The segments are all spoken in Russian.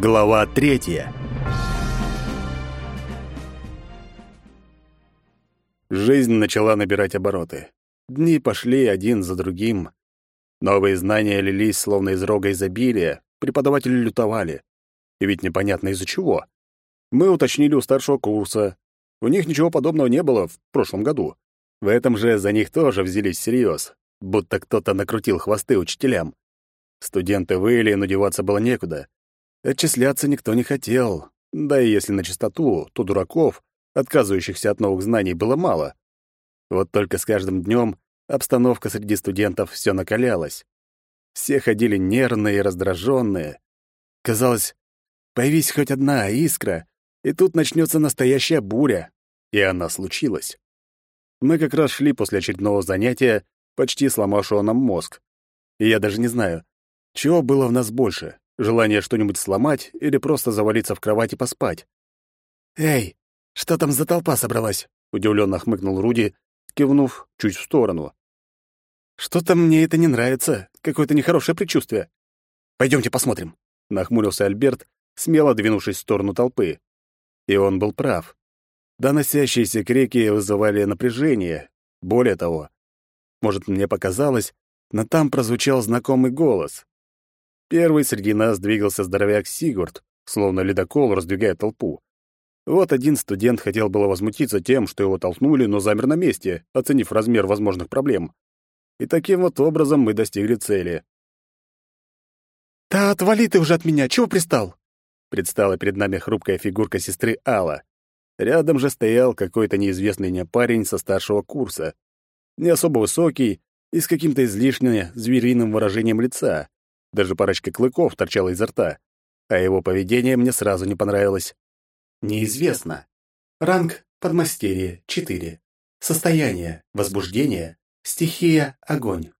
Глава третья. Жизнь начала набирать обороты. Дни пошли один за другим. Новые знания лились, словно из рога изобилия, преподаватели лютовали. И ведь непонятно из-за чего. Мы уточнили у старшего курса. У них ничего подобного не было в прошлом году. В этом же за них тоже взялись всерьез, будто кто-то накрутил хвосты учителям. Студенты выли, но деваться было некуда. Отчисляться никто не хотел. Да и если на чистоту, то дураков, отказывающихся от новых знаний, было мало. Вот только с каждым днем обстановка среди студентов все накалялась. Все ходили нервные и раздраженные. Казалось, появись хоть одна искра, и тут начнется настоящая буря. И она случилась. Мы как раз шли после очередного занятия, почти сломавшего нам мозг. И я даже не знаю, чего было в нас больше Желание что-нибудь сломать или просто завалиться в кровать и поспать. «Эй, что там за толпа собралась?» — удивленно хмыкнул Руди, кивнув чуть в сторону. «Что-то мне это не нравится, какое-то нехорошее предчувствие. Пойдемте посмотрим», — нахмурился Альберт, смело двинувшись в сторону толпы. И он был прав. Доносящиеся крики вызывали напряжение. Более того, может, мне показалось, но там прозвучал знакомый голос. Первый среди нас двигался здоровяк Сигурд, словно ледокол, раздвигая толпу. Вот один студент хотел было возмутиться тем, что его толкнули, но замер на месте, оценив размер возможных проблем. И таким вот образом мы достигли цели. «Да отвали ты уже от меня! Чего пристал?» Предстала перед нами хрупкая фигурка сестры Алла. Рядом же стоял какой-то неизвестный мне парень со старшего курса. Не особо высокий и с каким-то излишне звериным выражением лица. Даже парочка клыков торчала изо рта, а его поведение мне сразу не понравилось. Неизвестно. Ранг подмастерье 4. Состояние возбуждение, стихия огонь.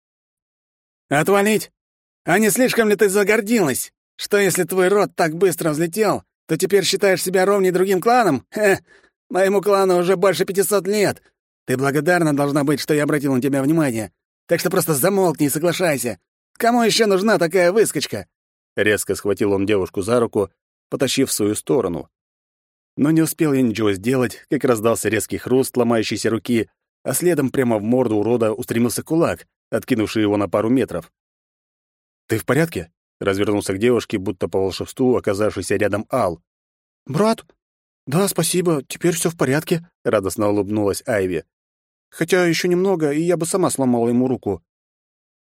Отвалить? А не слишком ли ты загордилась? Что если твой род так быстро взлетел, то теперь считаешь себя ровней другим кланам? Хе, моему клану уже больше пятисот лет. Ты благодарна должна быть, что я обратил на тебя внимание. Так что просто замолкни и соглашайся. Кому еще нужна такая выскочка?» Резко схватил он девушку за руку, потащив в свою сторону. Но не успел я ничего сделать, как раздался резкий хруст ломающейся руки, а следом прямо в морду урода устремился кулак, откинувший его на пару метров. «Ты в порядке?» — развернулся к девушке, будто по волшебству, оказавшийся рядом Ал. «Брат? Да, спасибо, теперь все в порядке», — радостно улыбнулась Айви. «Хотя еще немного, и я бы сама сломала ему руку».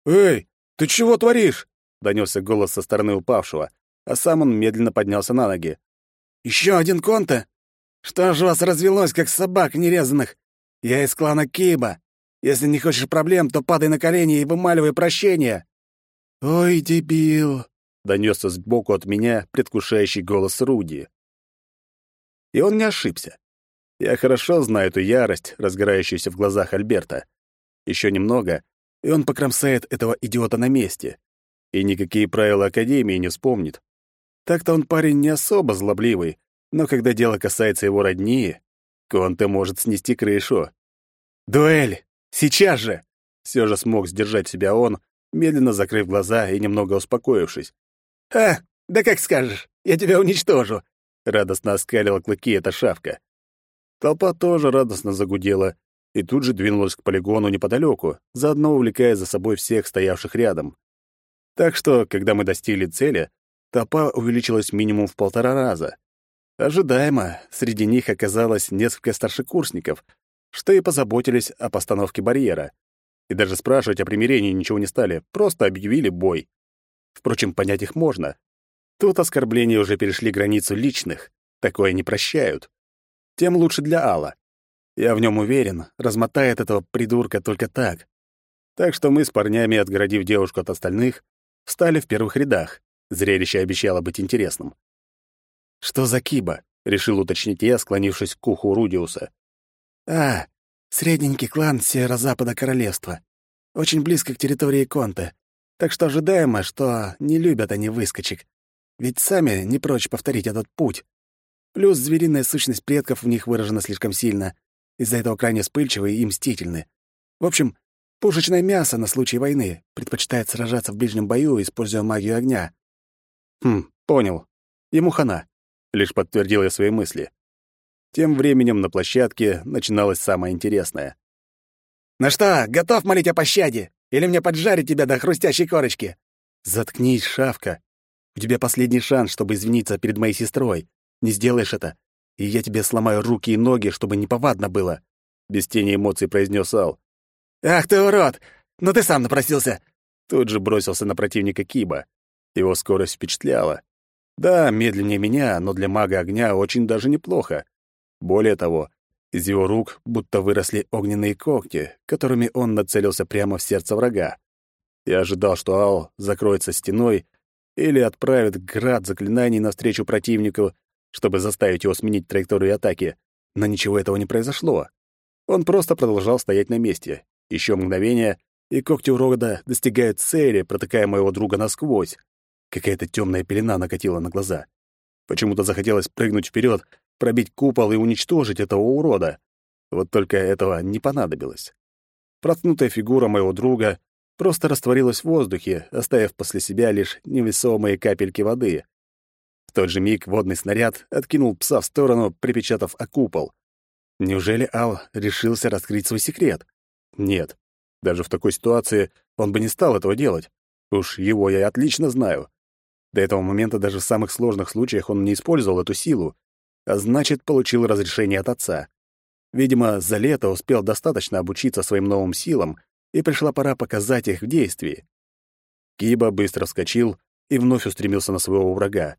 «Эй, «Ты чего творишь?» — донесся голос со стороны упавшего, а сам он медленно поднялся на ноги. «Еще один конта? Что ж вас развелось, как собак нерезанных? Я из клана Киба. Если не хочешь проблем, то падай на колени и вымаливай прощения». «Ой, дебил!» — донесся сбоку от меня предвкушающий голос Руди. И он не ошибся. Я хорошо знаю эту ярость, разгорающуюся в глазах Альберта. Еще немного, и он покромсает этого идиота на месте. И никакие правила Академии не вспомнит. Так-то он парень не особо злобливый, но когда дело касается его родни, Конте может снести крышу. «Дуэль! Сейчас же!» Все же смог сдержать себя он, медленно закрыв глаза и немного успокоившись. «А, да как скажешь, я тебя уничтожу!» Радостно оскалила клыки эта шавка. Толпа тоже радостно загудела, и тут же двинулась к полигону неподалеку, заодно увлекая за собой всех стоявших рядом. Так что, когда мы достигли цели, толпа увеличилась минимум в полтора раза. Ожидаемо, среди них оказалось несколько старшекурсников, что и позаботились о постановке барьера. И даже спрашивать о примирении ничего не стали, просто объявили бой. Впрочем, понять их можно. Тут оскорбления уже перешли границу личных, такое не прощают. Тем лучше для Алла. Я в нем уверен, размотает этого придурка только так. Так что мы с парнями, отгородив девушку от остальных, встали в первых рядах. Зрелище обещало быть интересным. «Что за киба?» — решил уточнить я, склонившись к уху Рудиуса. «А, средненький клан северо-запада королевства. Очень близко к территории Конта. Так что ожидаемо, что не любят они выскочек. Ведь сами не прочь повторить этот путь. Плюс звериная сущность предков в них выражена слишком сильно, из-за этого крайне вспыльчивы и мстительны. В общем, пушечное мясо на случай войны предпочитает сражаться в ближнем бою, используя магию огня. Хм, понял. Ему хана. Лишь подтвердил я свои мысли. Тем временем на площадке начиналось самое интересное. «Ну что, готов молить о пощаде? Или мне поджарить тебя до хрустящей корочки?» «Заткнись, шавка. У тебя последний шанс, чтобы извиниться перед моей сестрой. Не сделаешь это, и я тебе сломаю руки и ноги, чтобы неповадно было», — без тени эмоций произнес Ал. «Ах ты урод! Ну ты сам напросился!» Тут же бросился на противника Киба. Его скорость впечатляла. Да, медленнее меня, но для мага огня очень даже неплохо. Более того, из его рук будто выросли огненные когти, которыми он нацелился прямо в сердце врага. Я ожидал, что Ал закроется стеной или отправит град заклинаний навстречу противнику, чтобы заставить его сменить траекторию атаки, но ничего этого не произошло. Он просто продолжал стоять на месте. Еще мгновение, и когти урода достигают цели, протыкая моего друга насквозь. Какая-то темная пелена накатила на глаза. Почему-то захотелось прыгнуть вперед, пробить купол и уничтожить этого урода. Вот только этого не понадобилось. Проткнутая фигура моего друга просто растворилась в воздухе, оставив после себя лишь невесомые капельки воды. Тот же миг водный снаряд откинул пса в сторону, припечатав о купол. Неужели Ал решился раскрыть свой секрет? Нет. Даже в такой ситуации он бы не стал этого делать. Уж его я отлично знаю. До этого момента даже в самых сложных случаях он не использовал эту силу, а значит, получил разрешение от отца. Видимо, за лето успел достаточно обучиться своим новым силам, и пришла пора показать их в действии. Киба быстро вскочил и вновь устремился на своего врага.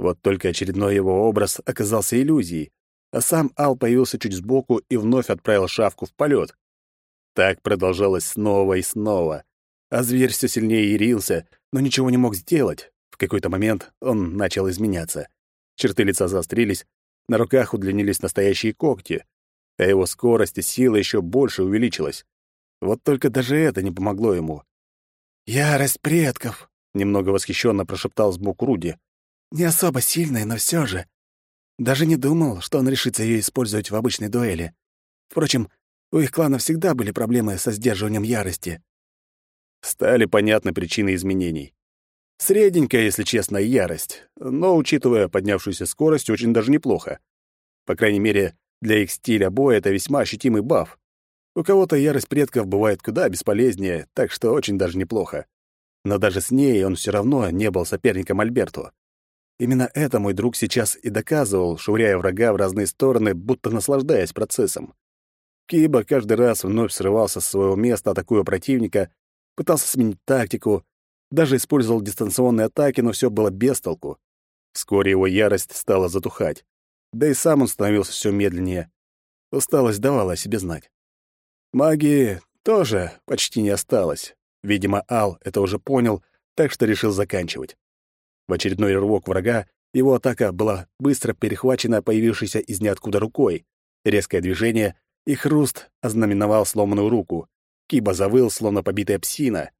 Вот только очередной его образ оказался иллюзией, а сам Ал появился чуть сбоку и вновь отправил шавку в полет. Так продолжалось снова и снова, а зверь все сильнее ярился, но ничего не мог сделать. В какой-то момент он начал изменяться. Черты лица заострились, на руках удлинились настоящие когти, а его скорость и сила еще больше увеличилась. Вот только даже это не помогло ему. «Ярость предков!» — немного восхищенно прошептал сбоку Руди. «Не особо сильная, но все же. Даже не думал, что он решится ее использовать в обычной дуэли. Впрочем, у их клана всегда были проблемы со сдерживанием ярости». Стали понятны причины изменений. Средненькая, если честно, ярость, но, учитывая поднявшуюся скорость, очень даже неплохо. По крайней мере, для их стиля боя это весьма ощутимый баф. У кого-то ярость предков бывает куда бесполезнее, так что очень даже неплохо. Но даже с ней он все равно не был соперником Альберту. Именно это мой друг сейчас и доказывал, швыряя врага в разные стороны, будто наслаждаясь процессом. Киба каждый раз вновь срывался с своего места, атакуя противника, пытался сменить тактику, даже использовал дистанционные атаки, но все было без толку. Вскоре его ярость стала затухать. Да и сам он становился все медленнее. Усталость давала о себе знать. Магии тоже почти не осталось. Видимо, Ал это уже понял, так что решил заканчивать. В очередной рывок врага его атака была быстро перехвачена появившейся из ниоткуда рукой. Резкое движение, и хруст ознаменовал сломанную руку. Киба завыл, словно побитая псина.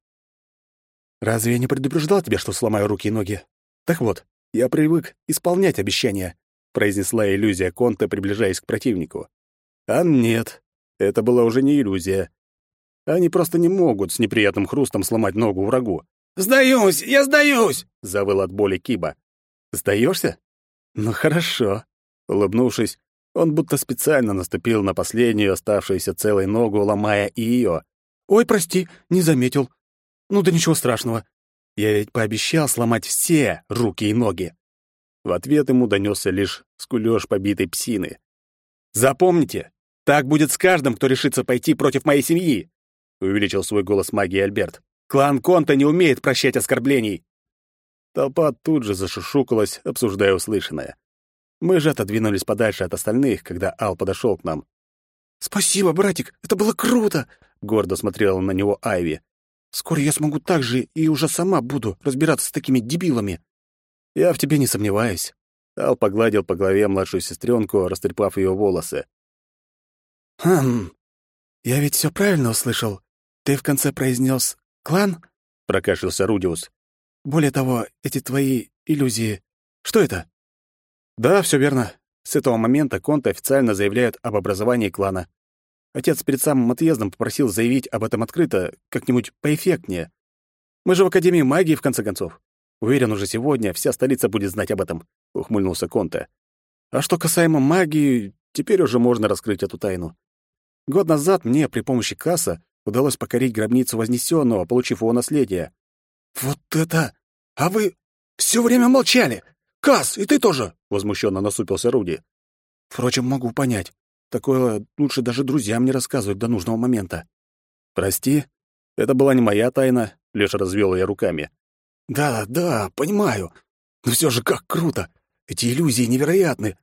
Разве я не предупреждал тебя, что сломаю руки и ноги? Так вот, я привык исполнять обещания, произнесла иллюзия Конта, приближаясь к противнику. А нет, это была уже не иллюзия. Они просто не могут с неприятным хрустом сломать ногу врагу. «Сдаюсь! Я сдаюсь!» — завыл от боли Киба. «Сдаешься? Ну хорошо». Улыбнувшись, он будто специально наступил на последнюю оставшуюся целой ногу, ломая и ее. «Ой, прости, не заметил. Ну да ничего страшного. Я ведь пообещал сломать все руки и ноги. В ответ ему донесся лишь скулёж побитой псины. «Запомните, так будет с каждым, кто решится пойти против моей семьи!» увеличил свой голос магии Альберт. «Клан Конта не умеет прощать оскорблений!» Толпа тут же зашушукалась, обсуждая услышанное. Мы же отодвинулись подальше от остальных, когда Ал подошел к нам. «Спасибо, братик, это было круто!» — гордо смотрела на него Айви. Скоро я смогу так же и уже сама буду разбираться с такими дебилами. Я в тебе не сомневаюсь. Ал погладил по голове младшую сестренку, растрепав ее волосы. Хм. Я ведь все правильно услышал. Ты в конце произнес клан? прокашлялся Рудиус. Более того, эти твои иллюзии. Что это? Да, все верно. С этого момента Конты официально заявляют об образовании клана. Отец перед самым отъездом попросил заявить об этом открыто, как-нибудь поэффектнее. Мы же в Академии магии, в конце концов. Уверен, уже сегодня вся столица будет знать об этом», — ухмыльнулся Конте. «А что касаемо магии, теперь уже можно раскрыть эту тайну. Год назад мне при помощи Касса удалось покорить гробницу Вознесенного, получив его наследие». «Вот это! А вы все время молчали! Касс, и ты тоже!» — возмущенно насупился Руди. «Впрочем, могу понять. Такое лучше даже друзьям не рассказывать до нужного момента». «Прости, это была не моя тайна», — лишь развел я руками. Да, да, понимаю. Но все же как круто. Эти иллюзии невероятны.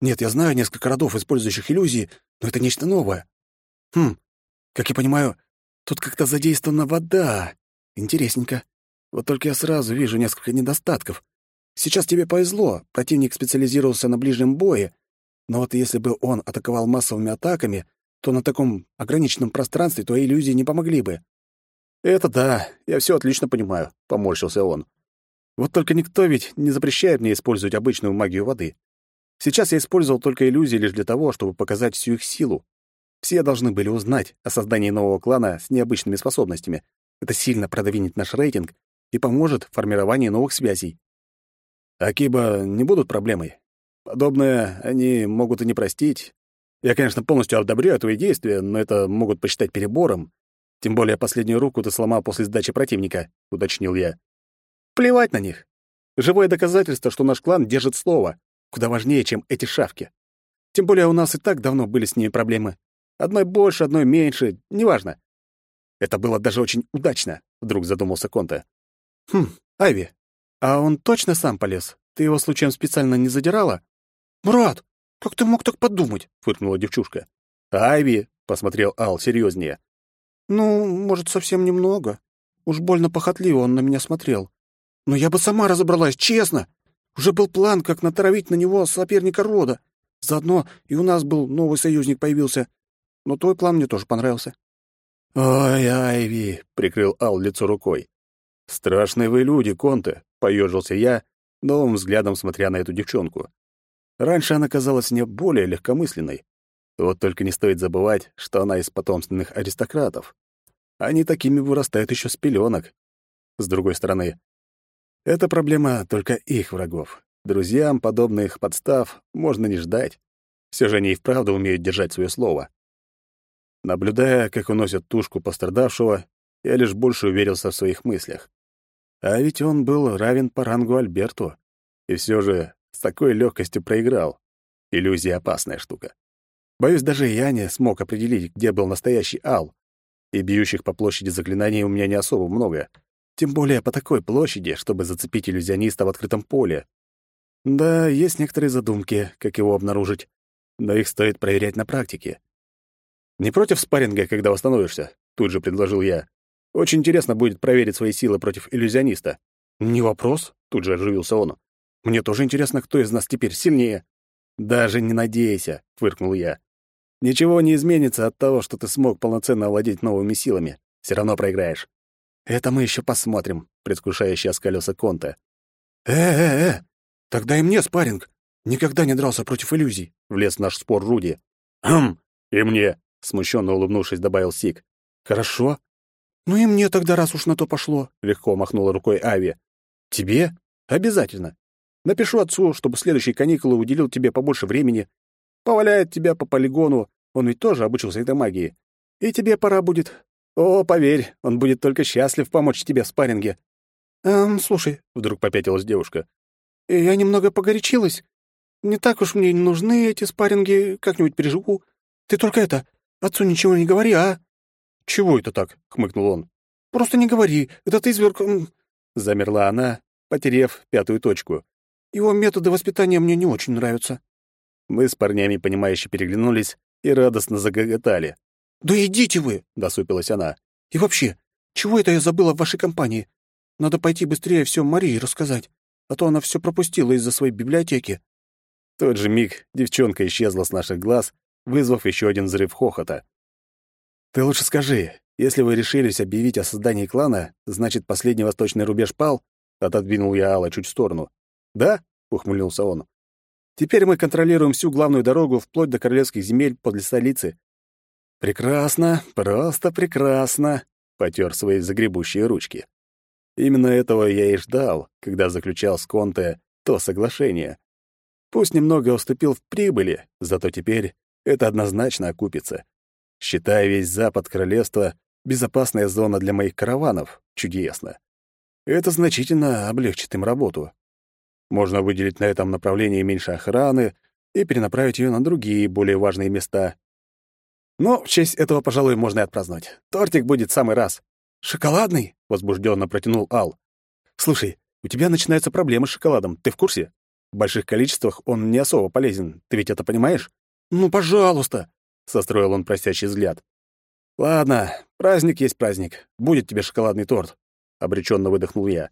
Нет, я знаю несколько родов, использующих иллюзии, но это нечто новое. Хм, как я понимаю, тут как-то задействована вода. Интересненько. Вот только я сразу вижу несколько недостатков. Сейчас тебе повезло, противник специализировался на ближнем бое, но вот если бы он атаковал массовыми атаками, то на таком ограниченном пространстве твои иллюзии не помогли бы. «Это да, я все отлично понимаю», — поморщился он. «Вот только никто ведь не запрещает мне использовать обычную магию воды. Сейчас я использовал только иллюзии лишь для того, чтобы показать всю их силу. Все должны были узнать о создании нового клана с необычными способностями. Это сильно продвинет наш рейтинг и поможет в формировании новых связей. Акиба не будут проблемой. Подобное они могут и не простить. Я, конечно, полностью одобряю твои действия, но это могут посчитать перебором. Тем более последнюю руку ты сломал после сдачи противника, уточнил я. Плевать на них. Живое доказательство, что наш клан держит слово, куда важнее, чем эти шавки. Тем более у нас и так давно были с ними проблемы. Одной больше, одной меньше, неважно. Это было даже очень удачно, вдруг задумался Конте. Хм, Айви, а он точно сам полез? Ты его случаем специально не задирала? Брат, как ты мог так подумать? фыркнула девчушка. Айви, посмотрел Ал серьезнее. Ну, может, совсем немного. Уж больно похотливо он на меня смотрел. Но я бы сама разобралась, честно. Уже был план, как натравить на него соперника рода. Заодно и у нас был новый союзник появился. Но твой план мне тоже понравился. «Ой, Айви!» — прикрыл Ал лицо рукой. «Страшные вы люди, Конте!» — поежился я, новым взглядом смотря на эту девчонку. Раньше она казалась мне более легкомысленной. Вот только не стоит забывать, что она из потомственных аристократов. Они такими вырастают еще с пеленок. С другой стороны, это проблема только их врагов. Друзьям подобных подстав можно не ждать. Все же они и вправду умеют держать свое слово. Наблюдая, как уносят тушку пострадавшего, я лишь больше уверился в своих мыслях. А ведь он был равен по рангу Альберту. И все же с такой легкостью проиграл. Иллюзия — опасная штука. Боюсь, даже я не смог определить, где был настоящий Ал и бьющих по площади заклинаний у меня не особо много. Тем более по такой площади, чтобы зацепить иллюзиониста в открытом поле. Да, есть некоторые задумки, как его обнаружить, но их стоит проверять на практике. «Не против спарринга, когда восстановишься?» — тут же предложил я. «Очень интересно будет проверить свои силы против иллюзиониста». «Не вопрос», — тут же оживился он. «Мне тоже интересно, кто из нас теперь сильнее». «Даже не надейся», — фыркнул я. Ничего не изменится от того, что ты смог полноценно овладеть новыми силами. Все равно проиграешь. Это мы еще посмотрим, предвкушающе оскалился Конте. Э-э-э, тогда и мне спарринг. Никогда не дрался против иллюзий, влез наш спор Руди. Хм, и мне, смущенно улыбнувшись, добавил Сик. Хорошо. Ну и мне тогда, раз уж на то пошло, легко махнула рукой Ави. Тебе? Обязательно. Напишу отцу, чтобы следующие каникулы уделил тебе побольше времени, Поваляет тебя по полигону, он ведь тоже обучился этой магии. И тебе пора будет. О, поверь, он будет только счастлив помочь тебе в спарринге. «Эм, слушай», — вдруг попятилась девушка, — «я немного погорячилась. Не так уж мне нужны эти спарринги, как-нибудь переживу. Ты только это, отцу ничего не говори, а?» «Чего это так?» — хмыкнул он. «Просто не говори, этот изверг...» Замерла она, потерев пятую точку. «Его методы воспитания мне не очень нравятся». Мы с парнями, понимающе переглянулись и радостно загоготали. «Да идите вы!» — досупилась она. «И вообще, чего это я забыла в вашей компании? Надо пойти быстрее все Марии рассказать, а то она все пропустила из-за своей библиотеки». В тот же миг девчонка исчезла с наших глаз, вызвав еще один взрыв хохота. «Ты лучше скажи, если вы решились объявить о создании клана, значит, последний восточный рубеж пал?» Отодвинул я Алла чуть в сторону. «Да?» — ухмыльнулся он. Теперь мы контролируем всю главную дорогу вплоть до королевских земель подле столицы. Прекрасно, просто прекрасно, потер свои загребущие ручки. Именно этого я и ждал, когда заключал с Конте то соглашение. Пусть немного уступил в прибыли, зато теперь это однозначно окупится. Считая весь запад королевства безопасная зона для моих караванов. Чудесно. Это значительно облегчит им работу. Можно выделить на этом направлении меньше охраны и перенаправить ее на другие, более важные места. Но в честь этого, пожалуй, можно и отпраздновать. Тортик будет в самый раз. «Шоколадный?» — возбужденно протянул Ал. «Слушай, у тебя начинаются проблемы с шоколадом, ты в курсе? В больших количествах он не особо полезен, ты ведь это понимаешь?» «Ну, пожалуйста!» — состроил он просящий взгляд. «Ладно, праздник есть праздник. Будет тебе шоколадный торт», — обреченно выдохнул я.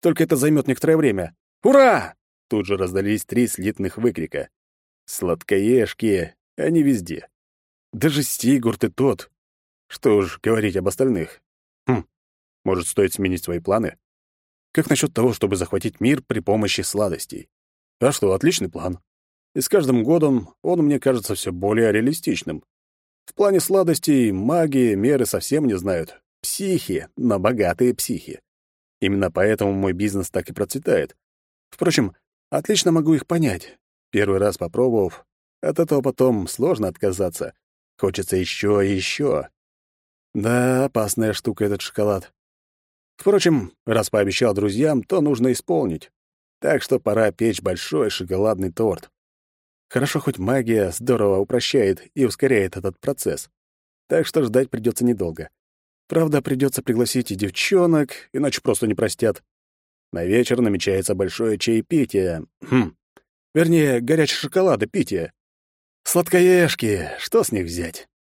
«Только это займет некоторое время. Ура!» Тут же раздались три слитных выкрика. «Сладкоежки, они везде. Даже Стигурт и тот. Что уж говорить об остальных. Хм, может, стоит сменить свои планы? Как насчет того, чтобы захватить мир при помощи сладостей? А что, отличный план. И с каждым годом он мне кажется все более реалистичным. В плане сладостей магии меры совсем не знают. Психи, но богатые психи. Именно поэтому мой бизнес так и процветает. Впрочем, отлично могу их понять. Первый раз попробовав, от этого потом сложно отказаться. Хочется еще и еще. Да, опасная штука этот шоколад. Впрочем, раз пообещал друзьям, то нужно исполнить. Так что пора печь большой шоколадный торт. Хорошо, хоть магия здорово упрощает и ускоряет этот процесс. Так что ждать придется недолго. Правда, придется пригласить и девчонок, иначе просто не простят. На вечер намечается большое чаепитие. Хм. Вернее, горячий шоколад и питие. Сладкоежки, что с них взять?